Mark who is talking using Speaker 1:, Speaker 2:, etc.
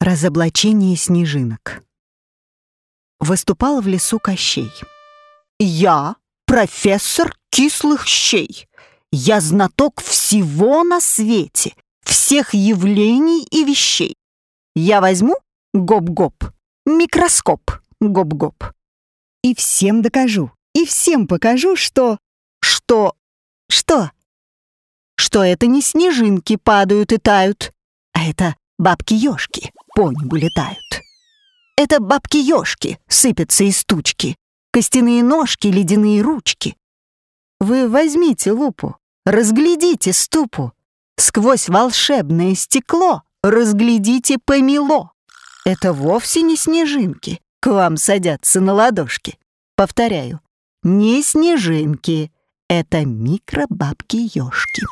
Speaker 1: Разоблачение снежинок. Выступал в лесу Кощей. «Я профессор кислых щей. Я знаток всего на свете, всех явлений и вещей. Я возьму гоп-гоп, микроскоп гоп-гоп. И всем докажу, и всем покажу, что... Что... Что? Что это не снежинки падают и тают, а это бабки-ёшки по небу летают. Это бабки-ёшки сыпятся из тучки, костяные ножки, ледяные ручки. Вы возьмите лупу, разглядите ступу, сквозь волшебное стекло разглядите помело. Это вовсе не снежинки, к вам садятся на ладошки. Повторяю, не снежинки, это микробабки-ёшки.